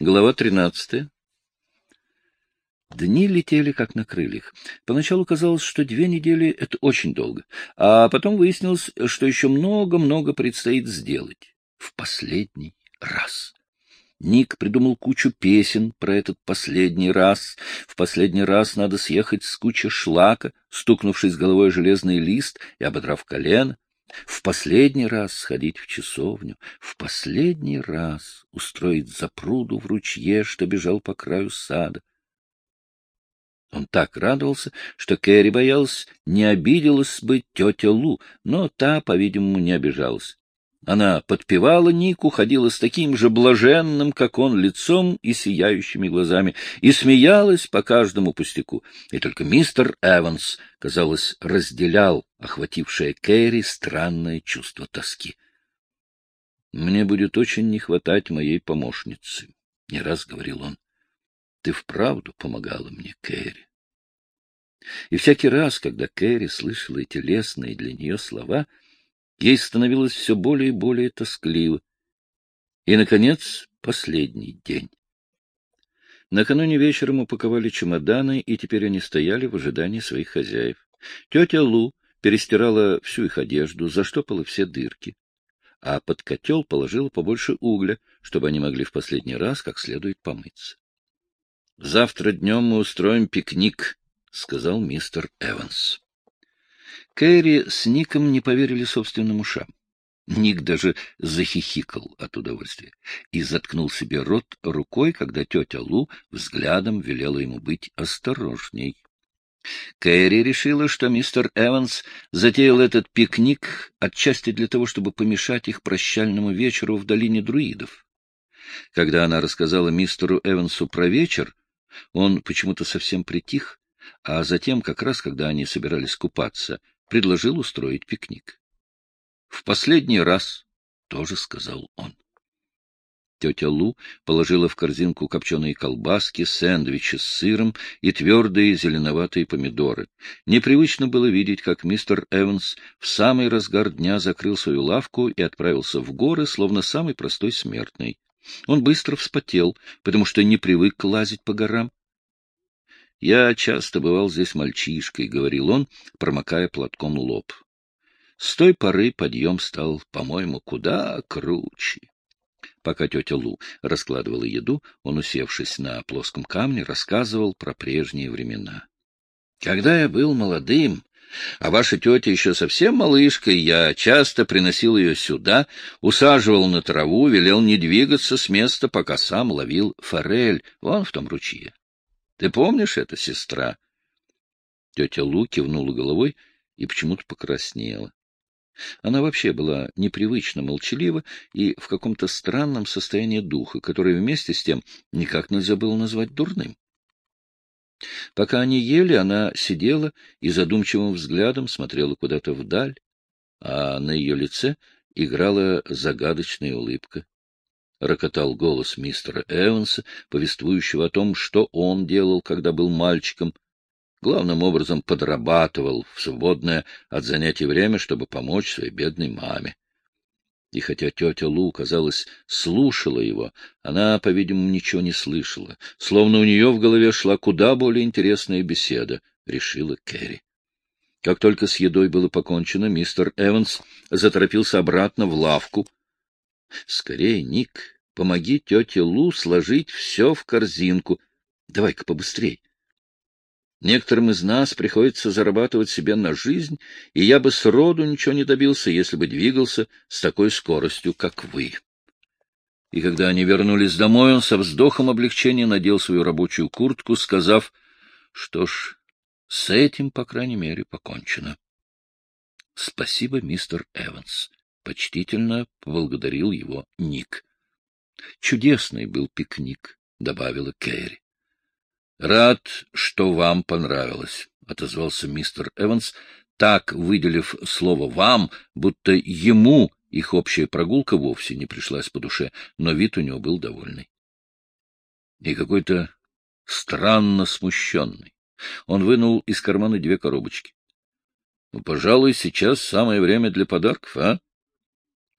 Глава 13. Дни летели как на крыльях. Поначалу казалось, что две недели — это очень долго, а потом выяснилось, что еще много-много предстоит сделать. В последний раз. Ник придумал кучу песен про этот последний раз. В последний раз надо съехать с кучи шлака, стукнувшись головой железный лист и ободрав колено в последний раз сходить в часовню, в последний раз устроить запруду в ручье, что бежал по краю сада. Он так радовался, что Кэрри боялась, не обиделась бы тетя Лу, но та, по-видимому, не обижалась. Она подпевала Нику, ходила с таким же блаженным, как он, лицом и сияющими глазами, и смеялась по каждому пустяку. И только мистер Эванс, казалось, разделял охватившее Кэрри странное чувство тоски. «Мне будет очень не хватать моей помощницы», — не раз говорил он. «Ты вправду помогала мне, Кэрри». И всякий раз, когда Кэрри слышала эти лестные для нее слова — Ей становилось все более и более тоскливо. И, наконец, последний день. Накануне вечером упаковали чемоданы, и теперь они стояли в ожидании своих хозяев. Тетя Лу перестирала всю их одежду, заштопала все дырки, а под котел положила побольше угля, чтобы они могли в последний раз как следует помыться. — Завтра днем мы устроим пикник, — сказал мистер Эванс. Кэрри с Ником не поверили собственным ушам. Ник даже захихикал от удовольствия и заткнул себе рот рукой, когда тетя Лу взглядом велела ему быть осторожней. Кэрри решила, что мистер Эванс затеял этот пикник отчасти для того, чтобы помешать их прощальному вечеру в долине друидов. Когда она рассказала мистеру Эвансу про вечер, он почему-то совсем притих, а затем, как раз когда они собирались купаться, предложил устроить пикник. — В последний раз, — тоже сказал он. Тетя Лу положила в корзинку копченые колбаски, сэндвичи с сыром и твердые зеленоватые помидоры. Непривычно было видеть, как мистер Эванс в самый разгар дня закрыл свою лавку и отправился в горы, словно самый простой смертный. Он быстро вспотел, потому что не привык лазить по горам. Я часто бывал здесь мальчишкой, — говорил он, промокая платком лоб. С той поры подъем стал, по-моему, куда круче. Пока тетя Лу раскладывала еду, он, усевшись на плоском камне, рассказывал про прежние времена. Когда я был молодым, а ваша тетя еще совсем малышкой, я часто приносил ее сюда, усаживал на траву, велел не двигаться с места, пока сам ловил форель вон в том ручье. Ты помнишь это, сестра? Тетя Лу кивнула головой и почему-то покраснела. Она вообще была непривычно молчалива и в каком-то странном состоянии духа, которое вместе с тем никак нельзя было назвать дурным. Пока они ели, она сидела и задумчивым взглядом смотрела куда-то вдаль, а на ее лице играла загадочная улыбка рокотал голос мистера Эванса, повествующего о том, что он делал, когда был мальчиком. Главным образом подрабатывал в свободное от занятий время, чтобы помочь своей бедной маме. И хотя тетя Лу, казалось, слушала его, она, по-видимому, ничего не слышала, словно у нее в голове шла куда более интересная беседа, решила Кэрри. Как только с едой было покончено, мистер Эванс заторопился обратно в лавку, Скорее, Ник, помоги тете Лу сложить все в корзинку. Давай-ка побыстрей. Некоторым из нас приходится зарабатывать себе на жизнь, и я бы сроду ничего не добился, если бы двигался с такой скоростью, как вы. И когда они вернулись домой, он со вздохом облегчения надел свою рабочую куртку, сказав, что ж, с этим, по крайней мере, покончено. — Спасибо, мистер Эванс почтительно поблагодарил его Ник. — Чудесный был пикник, — добавила Кэрри. — Рад, что вам понравилось, — отозвался мистер Эванс, так выделив слово «вам», будто ему их общая прогулка вовсе не пришлась по душе, но вид у него был довольный. И какой-то странно смущенный. Он вынул из кармана две коробочки. — Ну, пожалуй, сейчас самое время для подарков, а?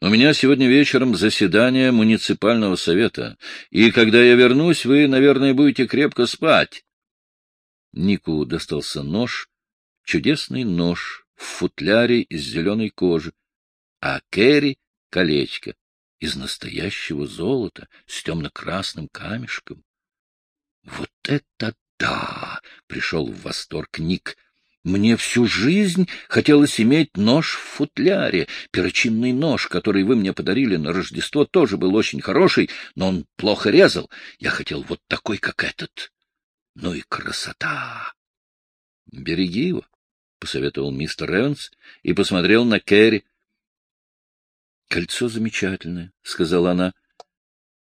У меня сегодня вечером заседание муниципального совета, и когда я вернусь, вы, наверное, будете крепко спать. Нику достался нож, чудесный нож в футляре из зеленой кожи, а Кэрри — колечко из настоящего золота с темно-красным камешком. — Вот это да! — пришел в восторг Ник. — Мне всю жизнь хотелось иметь нож в футляре. Перочинный нож, который вы мне подарили на Рождество, тоже был очень хороший, но он плохо резал. Я хотел вот такой, как этот. Ну и красота! — Береги его, — посоветовал мистер Эванс и посмотрел на Кэрри. — Кольцо замечательное, — сказала она.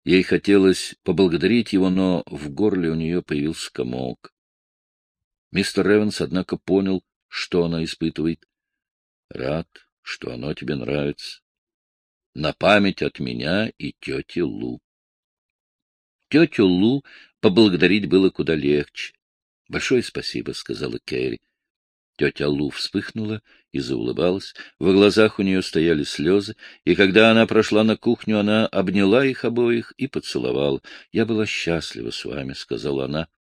Ей хотелось поблагодарить его, но в горле у нее появился комок. Мистер Эванс, однако, понял, что она испытывает. — Рад, что оно тебе нравится. На память от меня и тети Лу. Тетю Лу поблагодарить было куда легче. — Большое спасибо, — сказала Кэрри. Тетя Лу вспыхнула и заулыбалась. В глазах у нее стояли слезы, и когда она прошла на кухню, она обняла их обоих и поцеловала. — Я была счастлива с вами, — сказала она. —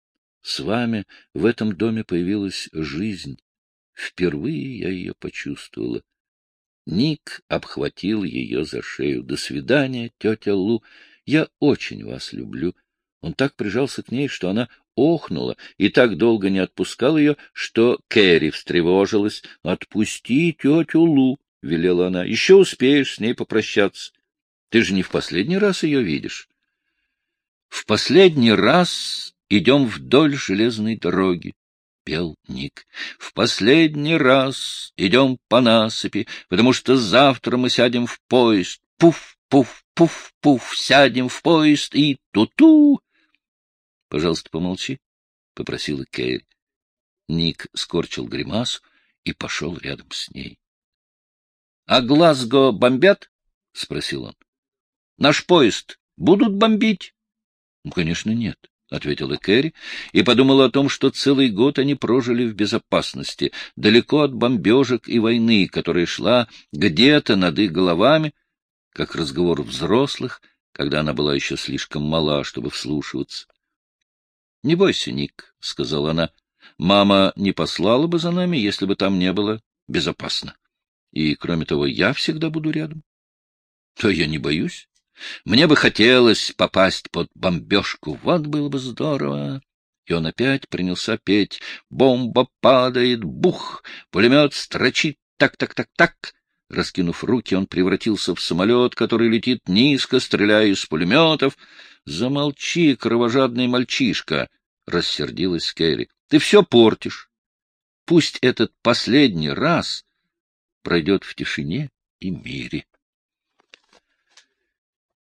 С вами в этом доме появилась жизнь. Впервые я ее почувствовала. Ник обхватил ее за шею. — До свидания, тетя Лу. Я очень вас люблю. Он так прижался к ней, что она охнула и так долго не отпускал ее, что Кэрри встревожилась. — Отпусти тетю Лу, — велела она. — Еще успеешь с ней попрощаться. Ты же не в последний раз ее видишь. — В последний раз идем вдоль железной дороги, — пел Ник. — В последний раз идем по насыпи, потому что завтра мы сядем в поезд. Пуф, пуф, пуф, пуф, сядем в поезд и ту-ту. — Пожалуйста, помолчи, — попросила Кэрри. Ник скорчил гримасу и пошел рядом с ней. — А Глазго бомбят? — спросил он. — Наш поезд будут бомбить? — Ну, конечно, нет, — ответила Кэрри и подумала о том, что целый год они прожили в безопасности, далеко от бомбежек и войны, которая шла где-то над их головами, как разговор взрослых, когда она была еще слишком мала, чтобы вслушиваться. — Не бойся, Ник, — сказала она. — Мама не послала бы за нами, если бы там не было безопасно. И, кроме того, я всегда буду рядом. — То я не боюсь. Мне бы хотелось попасть под бомбежку. Вот было бы здорово. И он опять принялся петь. Бомба падает, бух! Пулемет строчит так-так-так-так. Раскинув руки, он превратился в самолет, который летит низко, стреляя из пулеметов. — Замолчи, кровожадный мальчишка! — рассердилась Кэрри. — Ты все портишь. Пусть этот последний раз пройдет в тишине и мире.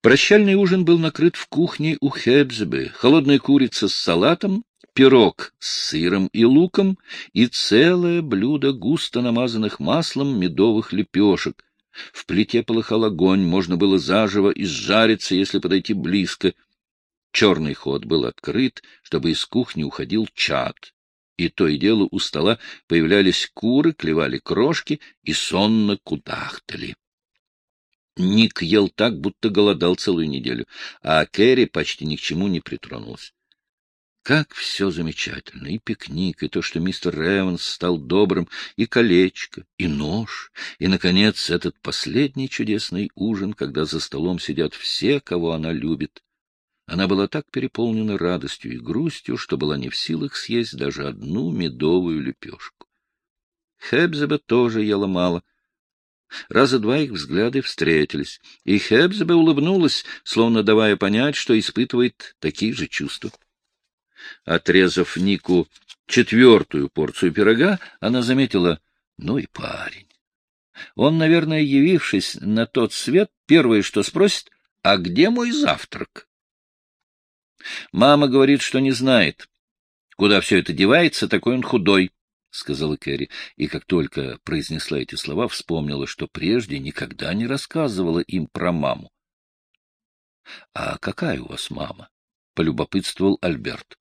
Прощальный ужин был накрыт в кухне у Хебзебе. Холодная курица с салатом, пирог с сыром и луком и целое блюдо густо намазанных маслом медовых лепешек. В плите полыхал огонь, можно было заживо изжариться, если подойти близко. Черный ход был открыт, чтобы из кухни уходил чад. И то и дело у стола появлялись куры, клевали крошки и сонно кудахтали. Ник ел так, будто голодал целую неделю, а Кэрри почти ни к чему не притронулась. Как все замечательно! И пикник, и то, что мистер Эванс стал добрым, и колечко, и нож, и, наконец, этот последний чудесный ужин, когда за столом сидят все, кого она любит. Она была так переполнена радостью и грустью, что была не в силах съесть даже одну медовую лепешку. Хебзеба тоже ела мало. Раза два их взгляды встретились, и Хебзеба улыбнулась, словно давая понять, что испытывает такие же чувства. Отрезав Нику четвертую порцию пирога, она заметила, ну и парень. Он, наверное, явившись на тот свет, первое, что спросит, а где мой завтрак? Мама говорит, что не знает, куда все это девается, такой он худой, — сказала Кэрри, и как только произнесла эти слова, вспомнила, что прежде никогда не рассказывала им про маму. — А какая у вас мама? — полюбопытствовал Альберт.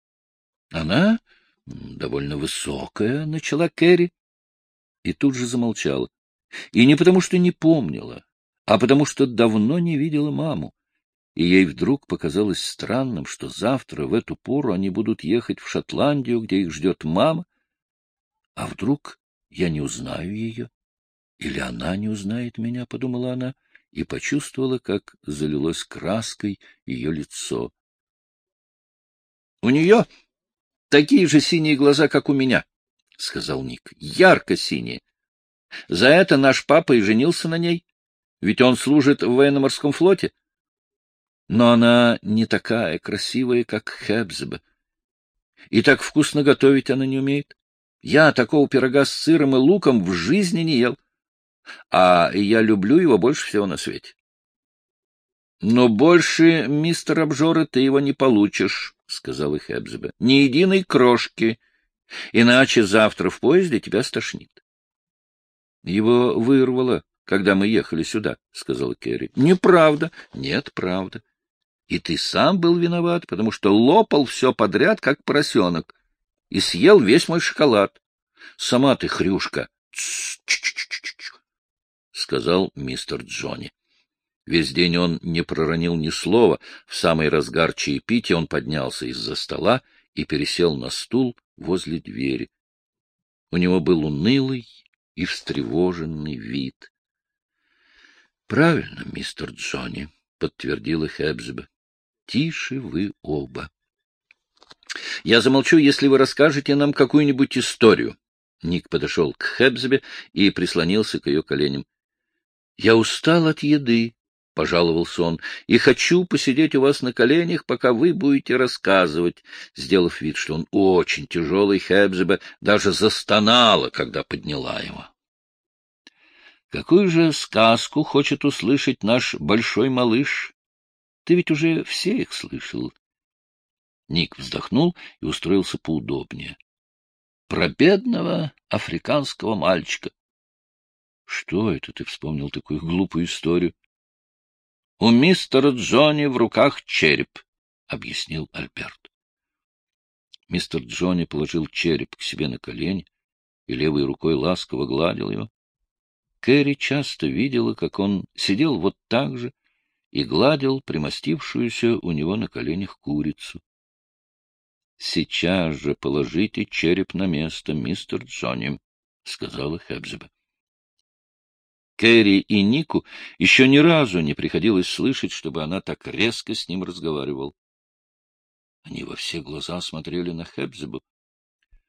— Она довольно высокая, — начала Кэрри, и тут же замолчала. И не потому, что не помнила, а потому что давно не видела маму, и ей вдруг показалось странным, что завтра в эту пору они будут ехать в Шотландию, где их ждет мама, а вдруг я не узнаю ее? Или она не узнает меня, — подумала она, и почувствовала, как залилось краской ее лицо. — У нее такие же синие глаза, как у меня, — сказал Ник, — ярко-синие. За это наш папа и женился на ней, ведь он служит в военно-морском флоте. Но она не такая красивая, как Хебзеба. И так вкусно готовить она не умеет. Я такого пирога с сыром и луком в жизни не ел. А я люблю его больше всего на свете. Но больше, мистер Обжора, ты его не получишь, — сказала Хебзеба. — Ни единой крошки, иначе завтра в поезде тебя стошнит. — Его вырвало, когда мы ехали сюда, — сказала Керри. — Неправда. — Нет, правда. И ты сам был виноват, потому что лопал все подряд, как поросенок, и съел весь мой шоколад. Сама ты хрюшка. — сказал мистер Джонни. Весь день он не проронил ни слова. В самый разгар чаепития он поднялся из-за стола и пересел на стул возле двери. У него был унылый и встревоженный вид. — Правильно, мистер Джонни, — подтвердила Хэбсбе. — Тише вы оба. — Я замолчу, если вы расскажете нам какую-нибудь историю. Ник подошел к Хэбсбе и прислонился к ее коленям. — Я устал от еды, — пожаловался он, — и хочу посидеть у вас на коленях, пока вы будете рассказывать. Сделав вид, что он очень тяжелый, Хэбсбе даже застонала, когда подняла его. Какую же сказку хочет услышать наш большой малыш? Ты ведь уже все их слышал. Ник вздохнул и устроился поудобнее. Про бедного африканского мальчика. Что это ты вспомнил такую глупую историю? У мистера Джонни в руках череп, — объяснил Альберт. Мистер Джонни положил череп к себе на колени и левой рукой ласково гладил его. Кэрри часто видела, как он сидел вот так же и гладил примостившуюся у него на коленях курицу. — Сейчас же положите череп на место, мистер Джонни, — сказала Хэбзеба. Кэрри и Нику еще ни разу не приходилось слышать, чтобы она так резко с ним разговаривала. Они во все глаза смотрели на Хэбзебу.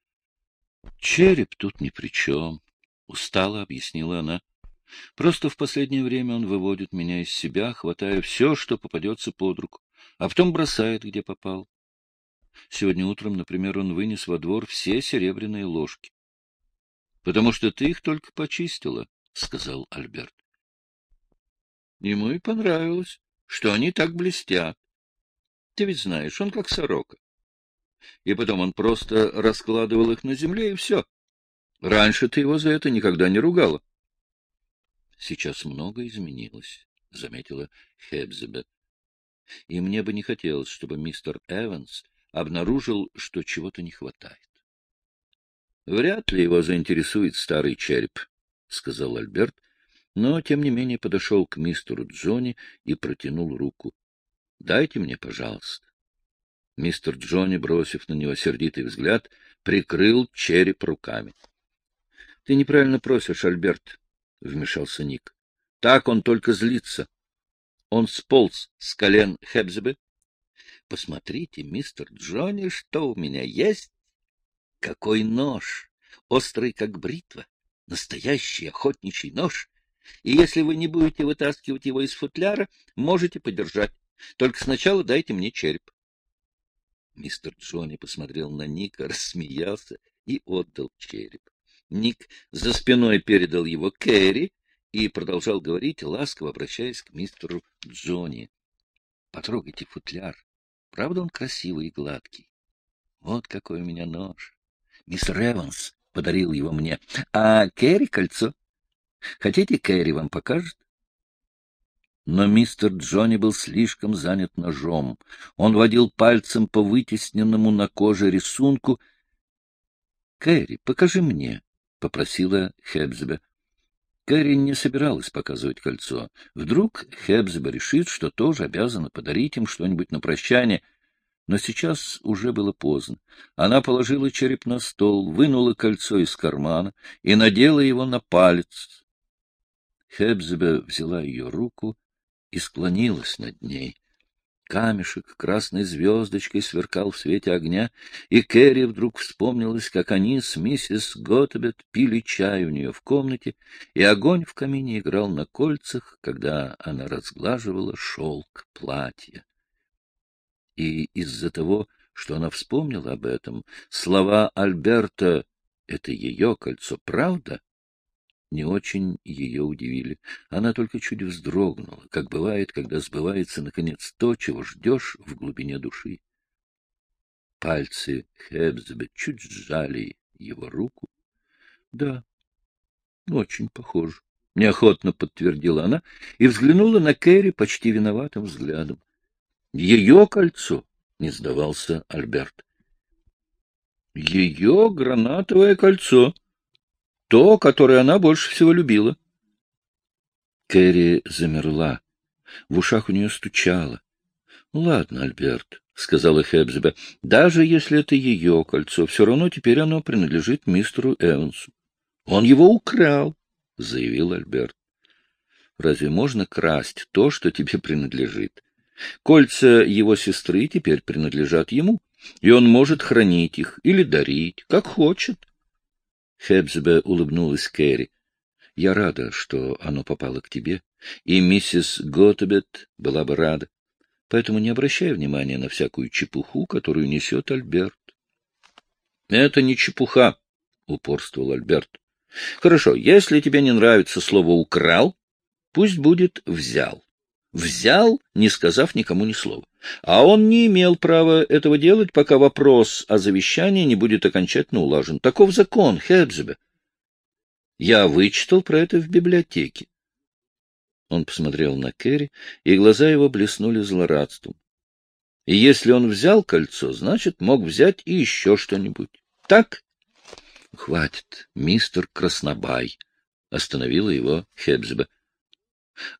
— Череп тут ни при чем, — устало объяснила она. — Просто в последнее время он выводит меня из себя, хватая все, что попадется под руку, а потом бросает, где попал. Сегодня утром, например, он вынес во двор все серебряные ложки. — Потому что ты их только почистила, — сказал Альберт. Ему и понравилось, что они так блестят. Ты ведь знаешь, он как сорока. И потом он просто раскладывал их на земле, и все. Раньше ты его за это никогда не ругала. — Сейчас много изменилось, — заметила Хебзебет. — И мне бы не хотелось, чтобы мистер Эванс обнаружил, что чего-то не хватает. — Вряд ли его заинтересует старый череп, — сказал Альберт, но, тем не менее, подошел к мистеру Джонни и протянул руку. — Дайте мне, пожалуйста. Мистер Джонни, бросив на него сердитый взгляд, прикрыл череп руками. — ты неправильно просишь, Альберт, — вмешался Ник. — Так он только злится. Он сполз с колен Хебзебе. — Посмотрите, мистер Джонни, что у меня есть. Какой нож! Острый, как бритва. Настоящий охотничий нож. И если вы не будете вытаскивать его из футляра, можете подержать. Только сначала дайте мне череп. Мистер Джонни посмотрел на Ника, рассмеялся и отдал череп. Ник за спиной передал его Кэрри и продолжал говорить, ласково обращаясь к мистеру Джонни. — Потрогайте футляр. Правда он красивый и гладкий? Вот какой у меня нож. Мистер Эванс подарил его мне. А Кэрри кольцо. Хотите, Кэрри вам покажет? Но мистер Джонни был слишком занят ножом. Он водил пальцем по вытесненному на коже рисунку. — Кэрри, покажи мне, — попросила Хебзбе. Кэрри не собиралась показывать кольцо. Вдруг Хебзеба решит, что тоже обязана подарить им что-нибудь на прощание. Но сейчас уже было поздно. Она положила череп на стол, вынула кольцо из кармана и надела его на палец. Хебзеба взяла ее руку и склонилась над ней. Камешек красной звездочкой сверкал в свете огня, и Кэрри вдруг вспомнилось, как они с миссис Готбет пили чай у нее в комнате, и огонь в камине играл на кольцах, когда она разглаживала шелк платья. И из-за того, что она вспомнила об этом, слова Альберта «это ее кольцо, правда?» Не очень ее удивили. Она только чуть вздрогнула, как бывает, когда сбывается, наконец, то, чего ждешь в глубине души. Пальцы Хебзебе чуть сжали его руку. — Да, очень похоже. Неохотно подтвердила она и взглянула на Кэрри почти виноватым взглядом. — Ее кольцо, — не сдавался Альберт. — Ее гранатовое кольцо, — то, которое она больше всего любила. Кэрри замерла. В ушах у нее стучало. — Ну, ладно, Альберт, — сказала Хебзебе, — даже если это ее кольцо, все равно теперь оно принадлежит мистеру Эвансу. — Он его украл, — заявил Альберт. — Разве можно красть то, что тебе принадлежит? Кольца его сестры теперь принадлежат ему, и он может хранить их или дарить, как хочет. Хебзебе улыбнулась Кэрри. — Я рада, что оно попало к тебе, и миссис Готебет была бы рада. Поэтому не обращай внимания на всякую чепуху, которую несет Альберт. — Это не чепуха, — упорствовал Альберт. — Хорошо, если тебе не нравится слово «украл», пусть будет «взял». Взял, не сказав никому ни слова. А он не имел права этого делать, пока вопрос о завещании не будет окончательно улажен. Таков закон, Хебзебе. Я вычитал про это в библиотеке. Он посмотрел на Керри, и глаза его блеснули злорадством. И если он взял кольцо, значит, мог взять и еще что-нибудь. Так? — Хватит, мистер Краснобай, — остановила его Хебзебе. —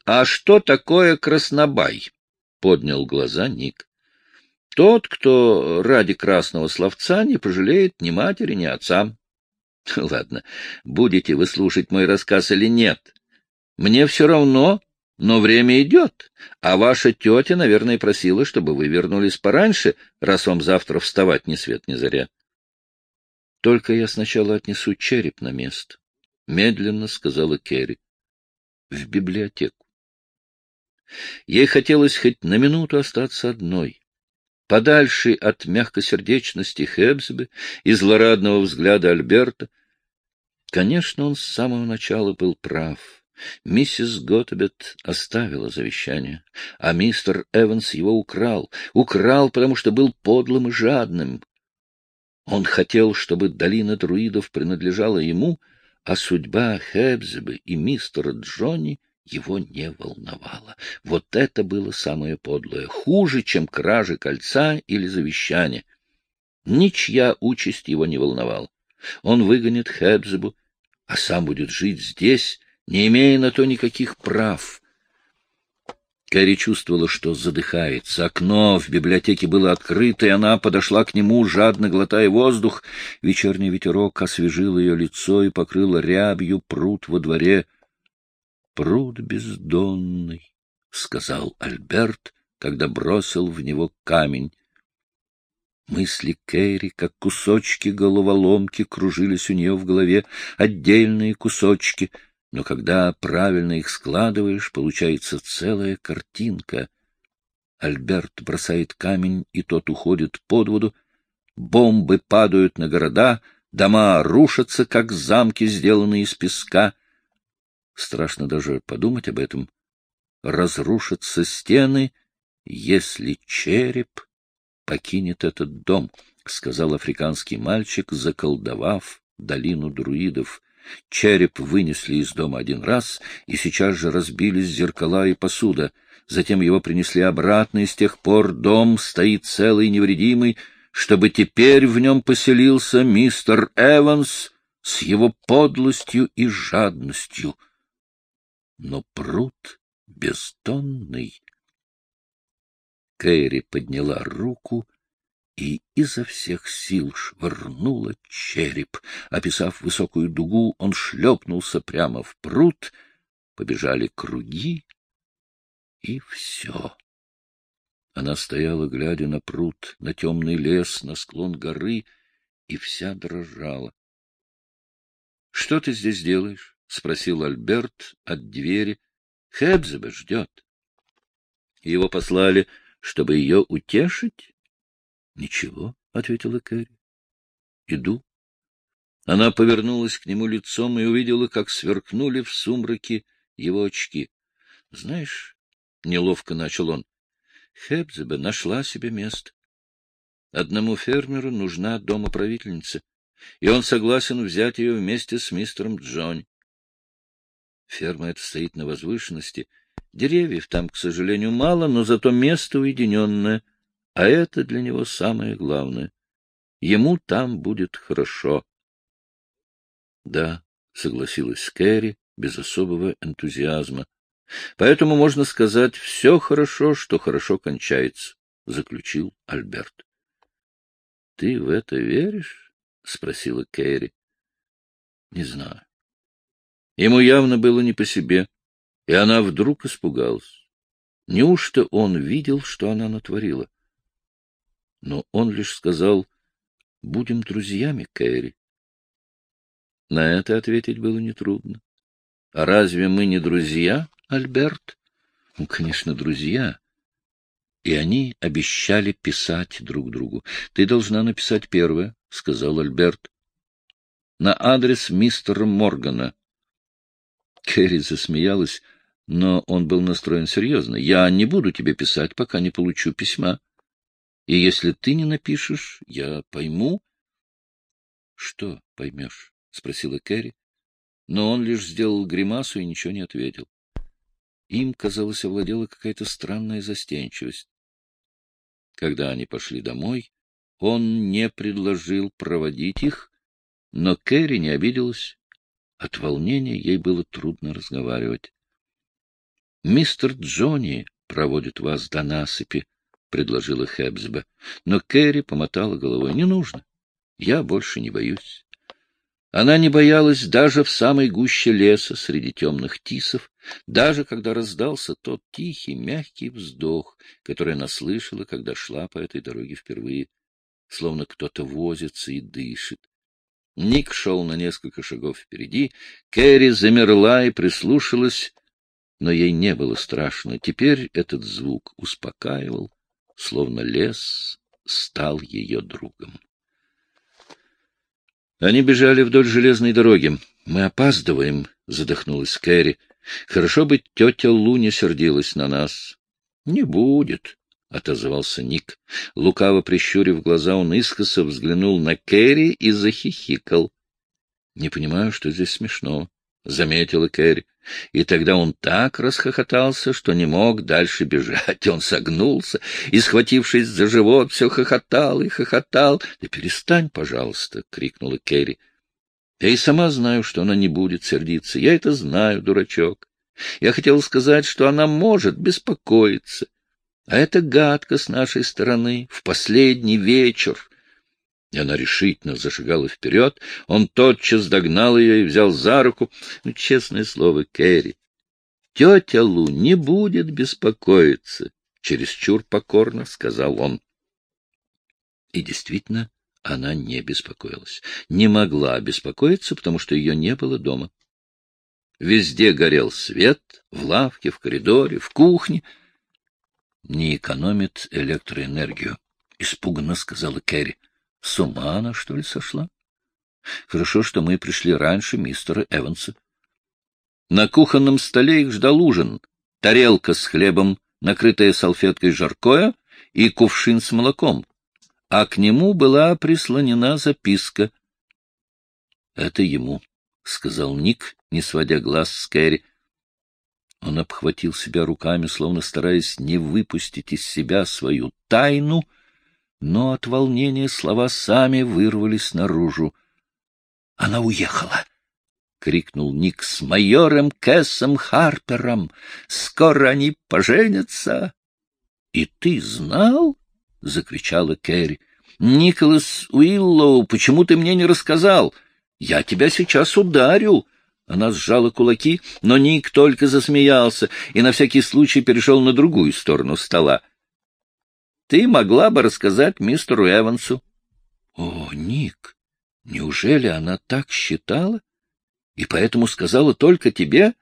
А что такое Краснобай? — поднял глаза Ник. — Тот, кто ради красного словца не пожалеет ни матери, ни отца. — Ладно, будете вы слушать мой рассказ или нет. Мне все равно, но время идет, а ваша тетя, наверное, просила, чтобы вы вернулись пораньше, раз вам завтра вставать ни свет ни заря. — Только я сначала отнесу череп на место, — медленно сказала Керри. — В библиотеку. Ей хотелось хоть на минуту остаться одной, подальше от мягкосердечности Хебсбе и злорадного взгляда Альберта. Конечно, он с самого начала был прав. Миссис Готебет оставила завещание, а мистер Эванс его украл. Украл, потому что был подлым и жадным. Он хотел, чтобы долина друидов принадлежала ему, а судьба Хебзебе и мистера Джонни его не волновало. Вот это было самое подлое, хуже, чем кражи кольца или завещания. Ничья участь его не волновала. Он выгонит Хебзебу, а сам будет жить здесь, не имея на то никаких прав. Кэрри чувствовала, что задыхается. Окно в библиотеке было открыто, и она подошла к нему, жадно глотая воздух. Вечерний ветерок освежил ее лицо и покрыл рябью пруд во дворе — пруд бездонный, — сказал Альберт, когда бросил в него камень. Мысли Кэрри, как кусочки головоломки, кружились у нее в голове, отдельные кусочки, но когда правильно их складываешь, получается целая картинка. Альберт бросает камень, и тот уходит под воду, бомбы падают на города, дома рушатся, как замки, сделанные из песка — Страшно даже подумать об этом. Разрушатся стены, если череп покинет этот дом, — сказал африканский мальчик, заколдовав долину друидов. Череп вынесли из дома один раз, и сейчас же разбились зеркала и посуда. Затем его принесли обратно, и с тех пор дом стоит целый и невредимый, чтобы теперь в нем поселился мистер Эванс с его подлостью и жадностью. но пруд бездонный. Кэрри подняла руку и изо всех сил швырнула череп. Описав высокую дугу, он шлепнулся прямо в пруд, побежали круги, и все. Она стояла, глядя на пруд, на темный лес, на склон горы, и вся дрожала. — Что ты здесь делаешь? — спросил Альберт от двери. — Хебзеба ждет. Его послали, чтобы ее утешить? — Ничего, — ответила Кэрри. — Иду. Она повернулась к нему лицом и увидела, как сверкнули в сумраке его очки. — Знаешь, — неловко начал он, — Хебзеба нашла себе место. Одному фермеру нужна домоправительница, и он согласен взять ее вместе с мистером Джонни. Ферма эта стоит на возвышенности. Деревьев там, к сожалению, мало, но зато место уединенное — а это для него самое главное. Ему там будет хорошо. — Да, — согласилась Кэрри без особого энтузиазма. — Поэтому можно сказать, все хорошо, что хорошо кончается, — заключил Альберт. — Ты в это веришь? — спросила Кэрри. — Не знаю. Ему явно было не по себе, и она вдруг испугалась. Неужто он видел, что она натворила? Но он лишь сказал «Будем друзьями, Кэрри». На это ответить было нетрудно. «А разве мы не друзья, Альберт?» «Ну, конечно, друзья». И они обещали писать друг другу. «Ты должна написать первое», — сказал Альберт. «На адрес мистера Моргана». Кэрри засмеялась, но он был настроен серьезно. «Я не буду тебе писать, пока не получу письма». И если ты не напишешь, я пойму. — Что поймешь? — спросила Кэрри. Но он лишь сделал гримасу и ничего не ответил. Им, казалось, овладела какая-то странная застенчивость. Когда они пошли домой, он не предложил проводить их, но Кэрри не обиделась. От волнения ей было трудно разговаривать. — Мистер Джонни проводит вас до насыпи, — предложила Хэбсба. Но Кэрри помотала головой. — Не нужно. Я больше не боюсь. Она не боялась даже в самой гуще леса, среди темных тисов, даже когда раздался тот тихий, мягкий вздох, который она слышала, когда шла по этой дороге впервые, словно кто-то возится и дышит. Ник шел на несколько шагов впереди, Кэрри замерла и прислушалась, но ей не было страшно. Теперь этот звук успокаивал, словно лес стал ее другом. Они бежали вдоль железной дороги. «Мы опаздываем», — задохнулась Кэрри. «Хорошо бы тетя Лу не сердилась на нас». «Не будет», — отозвался Ник. Лукаво прищурив глаза, он искоса взглянул на Кэрри и захихикал. «Не понимаю, что здесь смешно», — заметила Кэрри. И тогда он так расхохотался, что не мог дальше бежать. Он согнулся и, схватившись за живот, все хохотал и хохотал. — Да перестань, пожалуйста! — крикнула Керри. — Я и сама знаю, что она не будет сердиться. Я это знаю, дурачок. Я хотела сказать, что она может беспокоиться. А это гадко с нашей стороны, в последний вечер. И она решительно зашагала вперед. Он тотчас догнал ее и взял за руку. Ну, честное слово, Кэрри, тетя Лу не будет беспокоиться, — чересчур покорно сказал он. И действительно, она не беспокоилась. Не могла беспокоиться, потому что ее не было дома. Везде горел свет, в лавке, в коридоре, в кухне. Не экономит электроэнергию, — испуганно сказала Кэрри. С ума она, что ли, сошла? Хорошо, что мы пришли раньше мистера Эванса. На кухонном столе их ждал ужин. Тарелка с хлебом, накрытая салфеткой жаркое, и кувшин с молоком. А к нему была прислонена записка. — Это ему, — сказал Ник, не сводя глаз с Кэрри. Он обхватил себя руками, словно стараясь не выпустить из себя свою тайну — но от волнения слова сами вырвались наружу. Она уехала. — крикнул Ник, — с майором Кэссом Харпером. Скоро они поженятся. — И ты знал? — закричала Кэрри. — Николас Уиллоу, почему ты мне не рассказал? Я тебя сейчас ударю. Она сжала кулаки, но Ник только засмеялся и на всякий случай перешел на другую сторону стола. — Ты могла бы рассказать мистеру Эвансу. — О, Ник, неужели она так считала? И поэтому сказала только тебе?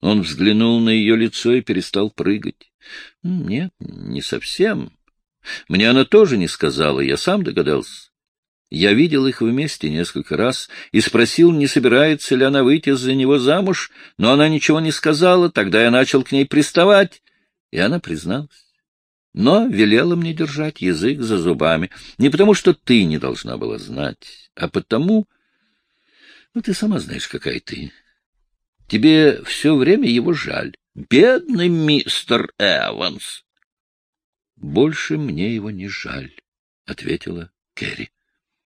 Он взглянул на ее лицо и перестал прыгать. — Нет, не совсем. Мне она тоже не сказала, я сам догадался. Я видел их вместе несколько раз и спросил, не собирается ли она выйти за него замуж, но она ничего не сказала, тогда я начал к ней приставать, и она призналась. Но велела мне держать язык за зубами, не потому что ты не должна была знать, а потому... Ну, ты сама знаешь, какая ты. Тебе все время его жаль. Бедный мистер Эванс! — Больше мне его не жаль, — ответила Керри.